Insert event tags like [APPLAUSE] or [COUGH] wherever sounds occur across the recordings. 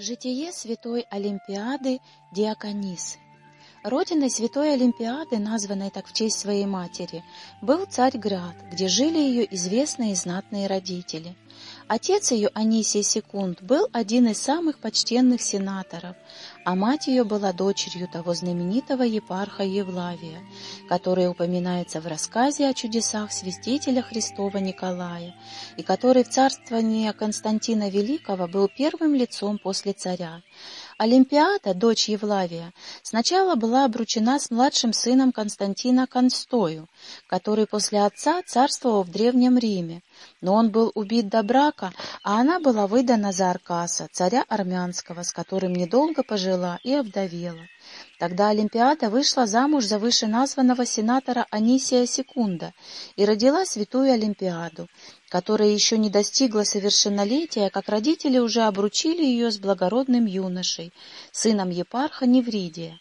Житие святой Олимпиады Диаконисы Родиной святой Олимпиады, названной так в честь своей матери, был Царьград, где жили ее известные и знатные родители. Отец ее, Анисий Секунд, был один из самых почтенных сенаторов, а мать ее была дочерью того знаменитого епарха Евлавия, который упоминается в рассказе о чудесах святителя Христова Николая, и который в царствовании Константина Великого был первым лицом после царя. Олимпиада, дочь Евлавия, сначала была обручена с младшим сыном Константина Констою, который после отца царствовал в Древнем Риме, но он был убит до брака, а она была выдана за Аркаса, царя армянского, с которым недолго пожила и овдовела. Тогда Олимпиада вышла замуж за вышеназванного сенатора Анисия Секунда и родила святую Олимпиаду, которая еще не достигла совершеннолетия, как родители уже обручили ее с благородным юношей, сыном епарха Невридия.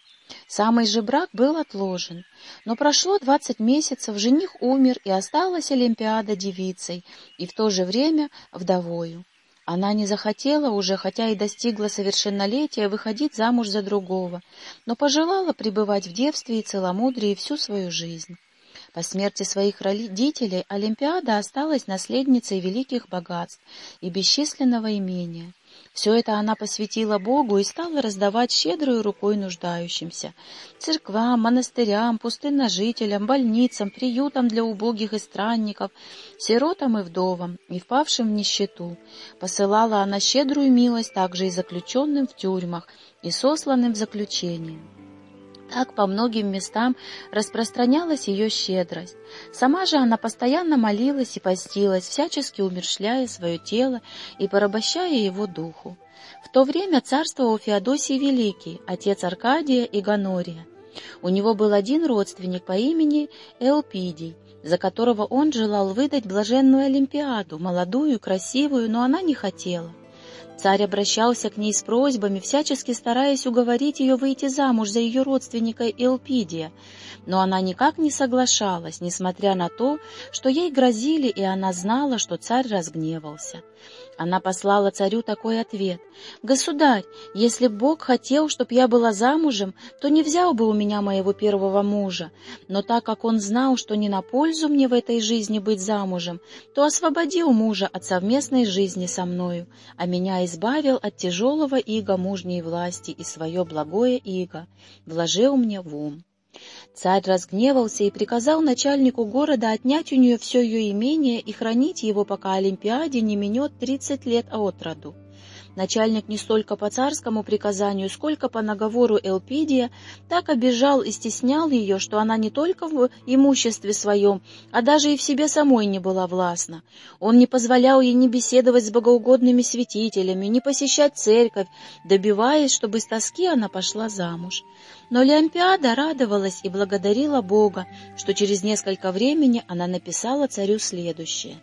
Самый же брак был отложен, но прошло двадцать месяцев, жених умер, и осталась Олимпиада девицей, и в то же время вдовою. Она не захотела уже, хотя и достигла совершеннолетия, выходить замуж за другого, но пожелала пребывать в девстве и целомудрии всю свою жизнь. По смерти своих родителей Олимпиада осталась наследницей великих богатств и бесчисленного имения. Все это она посвятила Богу и стала раздавать щедрой рукой нуждающимся. Церквам, монастырям, пустынножителям, больницам, приютам для убогих и странников, сиротам и вдовам, и впавшим в нищету. Посылала она щедрую милость также и заключенным в тюрьмах, и сосланным в заключение. Так по многим местам распространялась ее щедрость. Сама же она постоянно молилась и постилась, всячески умершляя свое тело и порабощая его духу. В то время царствовал Феодосий Великий, отец Аркадия и Ганория. У него был один родственник по имени Эопидий, за которого он желал выдать блаженную Олимпиаду, молодую красивую, но она не хотела. Царь обращался к ней с просьбами, всячески стараясь уговорить ее выйти замуж за ее родственника Элпидия, но она никак не соглашалась, несмотря на то, что ей грозили, и она знала, что царь разгневался. Она послала царю такой ответ. «Государь, если Бог хотел, чтоб я была замужем, то не взял бы у меня моего первого мужа. Но так как он знал, что не на пользу мне в этой жизни быть замужем, то освободил мужа от совместной жизни со мною, а меня избавил от тяжелого иго мужней власти и свое благое иго вложил мне в ум». Царь разгневался и приказал начальнику города отнять у нее все ее имение и хранить его, пока Олимпиаде не минет тридцать лет от роду. Начальник не столько по царскому приказанию, сколько по наговору Элпидия так обижал и стеснял ее, что она не только в имуществе своем, а даже и в себе самой не была властна. Он не позволял ей ни беседовать с богоугодными святителями, ни посещать церковь, добиваясь, чтобы с тоски она пошла замуж. Но Леомпиада радовалась и благодарила Бога, что через несколько времени она написала царю следующее.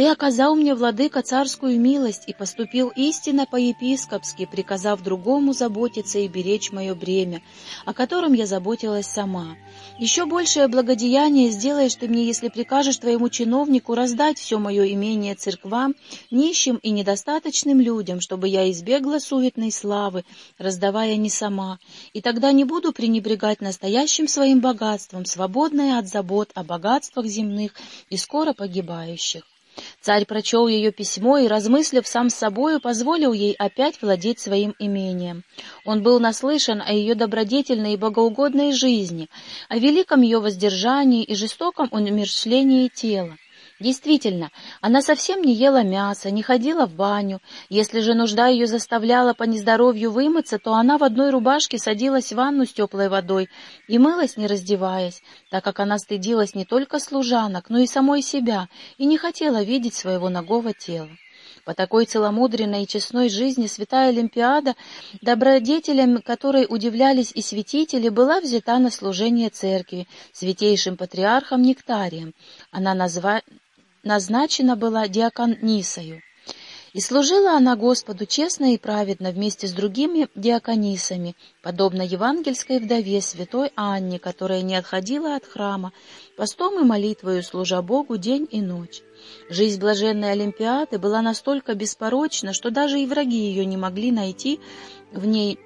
Ты оказал мне, владыка, царскую милость и поступил истинно по-епископски, приказав другому заботиться и беречь мое бремя, о котором я заботилась сама. Еще большее благодеяние сделаешь ты мне, если прикажешь твоему чиновнику раздать все мое имение церквам, нищим и недостаточным людям, чтобы я избегла суетной славы, раздавая не сама, и тогда не буду пренебрегать настоящим своим богатством, свободное от забот о богатствах земных и скоро погибающих. Царь прочел ее письмо и, размыслив сам с собою, позволил ей опять владеть своим имением. Он был наслышан о ее добродетельной и богоугодной жизни, о великом ее воздержании и жестоком умерщвлении тела. Действительно, она совсем не ела мяса, не ходила в баню. Если же нужда ее заставляла по нездоровью вымыться, то она в одной рубашке садилась в ванну с теплой водой и мылась, не раздеваясь, так как она стыдилась не только служанок, но и самой себя и не хотела видеть своего ногого тела. По такой целомудренной и честной жизни святая Олимпиада, добродетелям которой удивлялись и святители, была взята на служение церкви святейшим патриархом Нектарием. Она назва назначена была диаконисою. И служила она Господу честно и праведно вместе с другими диаконисами, подобно евангельской вдове святой Анне, которая не отходила от храма, постом и молитвою служа Богу день и ночь. Жизнь блаженной Олимпиады была настолько беспорочна, что даже и враги ее не могли найти в ней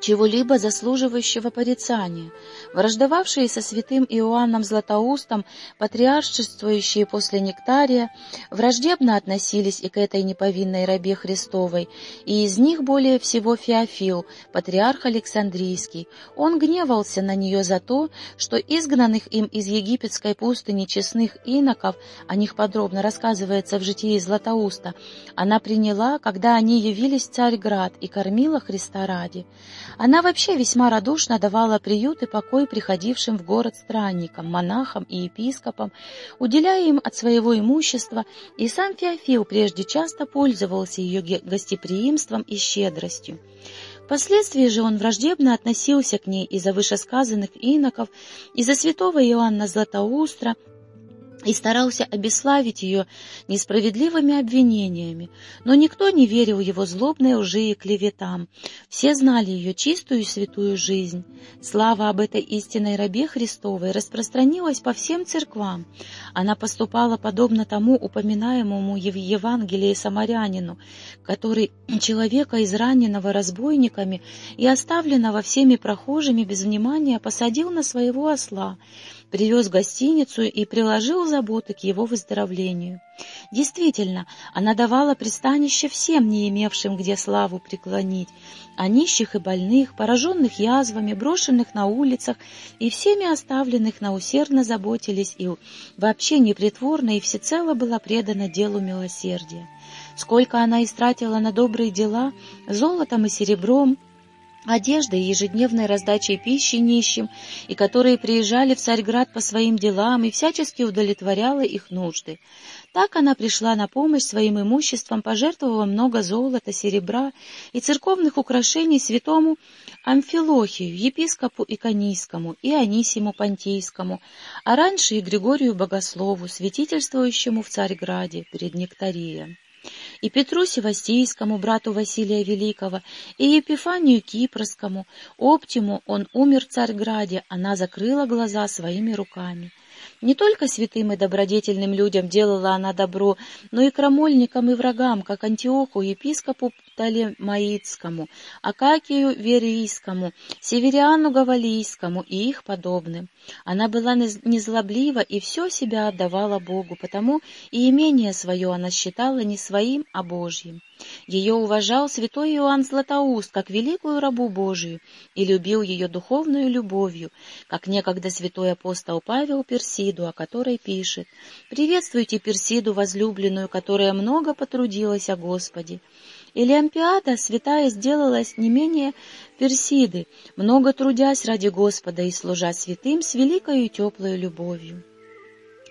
чего-либо заслуживающего порицания. Враждовавшие со святым Иоанном Златоустом, патриаршествующие после Нектария, враждебно относились и к этой неповинной рабе Христовой, и из них более всего Феофил, патриарх Александрийский. Он гневался на нее за то, что изгнанных им из египетской пустыни честных иноков, о них подробно рассказывается в житии Златоуста, она приняла, когда они явились в Царьград и кормила Христа ради. Она вообще весьма радушно давала приют и покой приходившим в город странникам, монахам и епископам, уделяя им от своего имущества, и сам Феофил прежде часто пользовался ее гостеприимством и щедростью. Впоследствии же он враждебно относился к ней из-за вышесказанных иноков, из-за святого Иоанна Златоустра, и старался обеславить ее несправедливыми обвинениями, но никто не верил его злобной лжи и клеветам. Все знали ее чистую и святую жизнь. Слава об этой истинной рабе Христовой распространилась по всем церквам. Она поступала подобно тому упоминаемому в Евангелии самарянину, который человека, израненного разбойниками и оставленного всеми прохожими без внимания, посадил на своего осла, привез в гостиницу и приложил заботы к его выздоровлению. Действительно, она давала пристанище всем, не имевшим где славу преклонить, а нищих и больных, пораженных язвами, брошенных на улицах и всеми оставленных на усердно заботились и вообще непритворно и всецело была предана делу милосердия. Сколько она истратила на добрые дела, золотом и серебром, одеждой и ежедневной раздачей пищи нищим, и которые приезжали в Царьград по своим делам и всячески удовлетворяла их нужды. Так она пришла на помощь своим имуществом, пожертвовала много золота, серебра и церковных украшений святому Амфилохию, епископу Иконийскому и Анисиму Понтийскому, а раньше и Григорию Богослову, святительствующему в Царьграде перед Нектарием и Петру Севастийскому, брату Василия Великого, и Епифанию Кипрскому. Оптиму он умер в Царьграде, она закрыла глаза своими руками. Не только святым и добродетельным людям делала она добро, но и крамольникам и врагам, как Антиоху, епископу Птолемаицкому, Акакию Верийскому, Севериану Гавалийскому и их подобным. Она была незлоблива и все себя отдавала Богу, потому и имение свое она считала не своим, а Божьим. Ее уважал святой Иоанн Златоуст как великую рабу Божию и любил ее духовную любовью, как некогда святой апостол Павел Персиду, о которой пишет «Приветствуйте Персиду, возлюбленную, которая много потрудилась о Господе». Или Ампиада святая сделалась не менее Персиды, много трудясь ради Господа и служа святым с великою и теплой любовью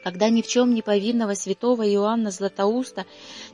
когда ни в чем не повинного святого Иоанна Златоуста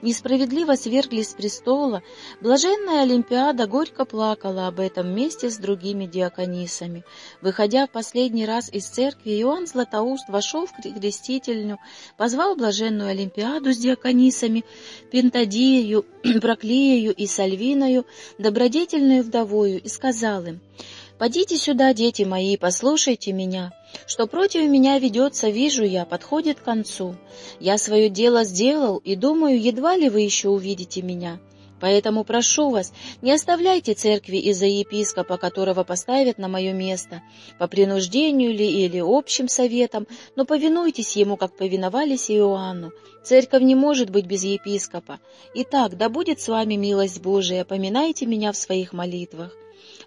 несправедливо свергли с престола, блаженная Олимпиада горько плакала об этом вместе с другими диаконисами. Выходя в последний раз из церкви, Иоанн Златоуст вошел в крестительню, позвал блаженную Олимпиаду с диаконисами, Пентадию, Проклею [CLEARS THROAT] и Сальвиною, добродетельную вдовою, и сказал им — «Подите сюда, дети мои, послушайте меня. Что против меня ведется, вижу я, подходит к концу. Я свое дело сделал, и думаю, едва ли вы еще увидите меня. Поэтому прошу вас, не оставляйте церкви из-за епископа, которого поставят на мое место, по принуждению ли или общим советом, но повинуйтесь ему, как повиновались Иоанну. Церковь не может быть без епископа. Итак, да будет с вами милость Божия, поминайте меня в своих молитвах.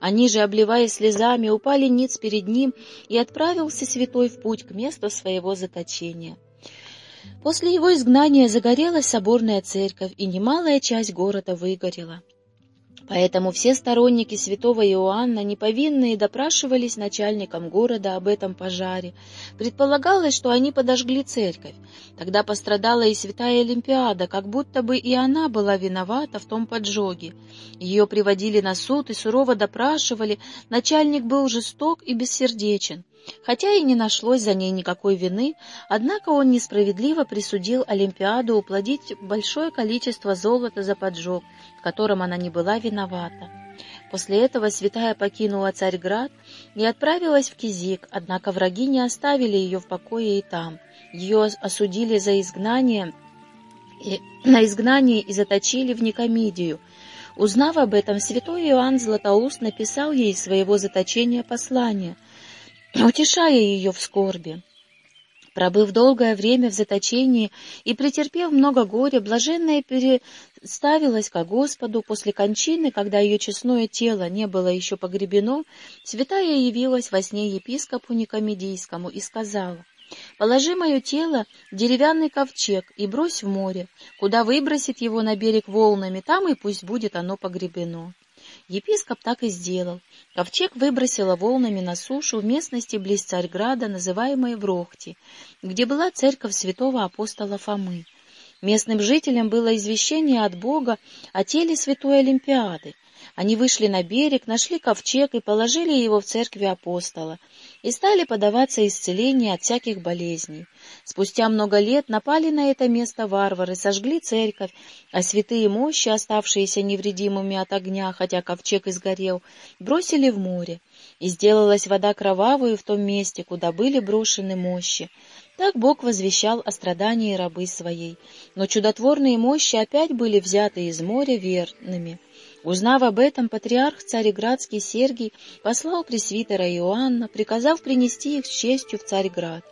Они же, обливаясь слезами, упали ниц перед ним, и отправился святой в путь к месту своего заточения. После его изгнания загорелась соборная церковь, и немалая часть города выгорела. Поэтому все сторонники святого Иоанна, неповинные, допрашивались начальником города об этом пожаре. Предполагалось, что они подожгли церковь. Тогда пострадала и святая Олимпиада, как будто бы и она была виновата в том поджоге. Ее приводили на суд и сурово допрашивали, начальник был жесток и бессердечен. Хотя и не нашлось за ней никакой вины, однако он несправедливо присудил Олимпиаду уплодить большое количество золота за поджог, в котором она не была виновата. После этого святая покинула Царьград и отправилась в Кизик, однако враги не оставили ее в покое и там. Ее осудили за изгнание, и, [CLEARS THROAT] на изгнание и заточили в Никомидию. Узнав об этом, святой Иоанн Златоуст написал ей своего заточения послание, утешая ее в скорби. Пробыв долгое время в заточении и претерпев много горя, блаженная переставилась ко Господу после кончины, когда ее честное тело не было еще погребено, святая явилась во сне епископу Никомедийскому и сказала, «Положи мое тело в деревянный ковчег и брось в море, куда выбросит его на берег волнами, там и пусть будет оно погребено». Епископ так и сделал. Ковчег выбросило волнами на сушу в местности близ Царьграда, называемой Врохти, где была церковь святого апостола Фомы. Местным жителям было извещение от Бога о теле святой Олимпиады. Они вышли на берег, нашли ковчег и положили его в церкви апостола, и стали подаваться исцеления от всяких болезней. Спустя много лет напали на это место варвары, сожгли церковь, а святые мощи, оставшиеся невредимыми от огня, хотя ковчег изгорел, бросили в море, и сделалась вода кровавую в том месте, куда были брошены мощи. Так Бог возвещал о страдании рабы своей, но чудотворные мощи опять были взяты из моря верными. Узнав об этом, патриарх Цареградский Сергий послал пресвитера Иоанна, приказав принести их с честью в Царьград.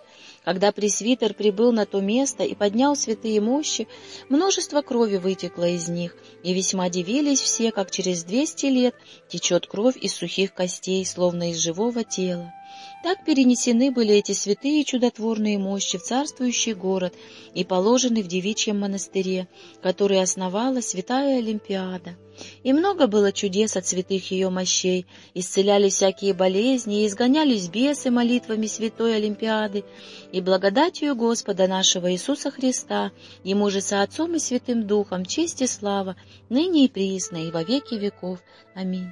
Когда пресвитер прибыл на то место и поднял святые мощи, множество крови вытекло из них, и весьма дивились все, как через двести лет течет кровь из сухих костей, словно из живого тела. Так перенесены были эти святые чудотворные мощи в царствующий город и положены в девичьем монастыре, который основала святая Олимпиада. И много было чудес от святых ее мощей, исцеляли всякие болезни, изгонялись бесы молитвами святой Олимпиады, и благодатью Господа нашего Иисуса Христа, Ему же со Отцом и Святым Духом, честь и слава, ныне и присно, и во веки веков. Аминь.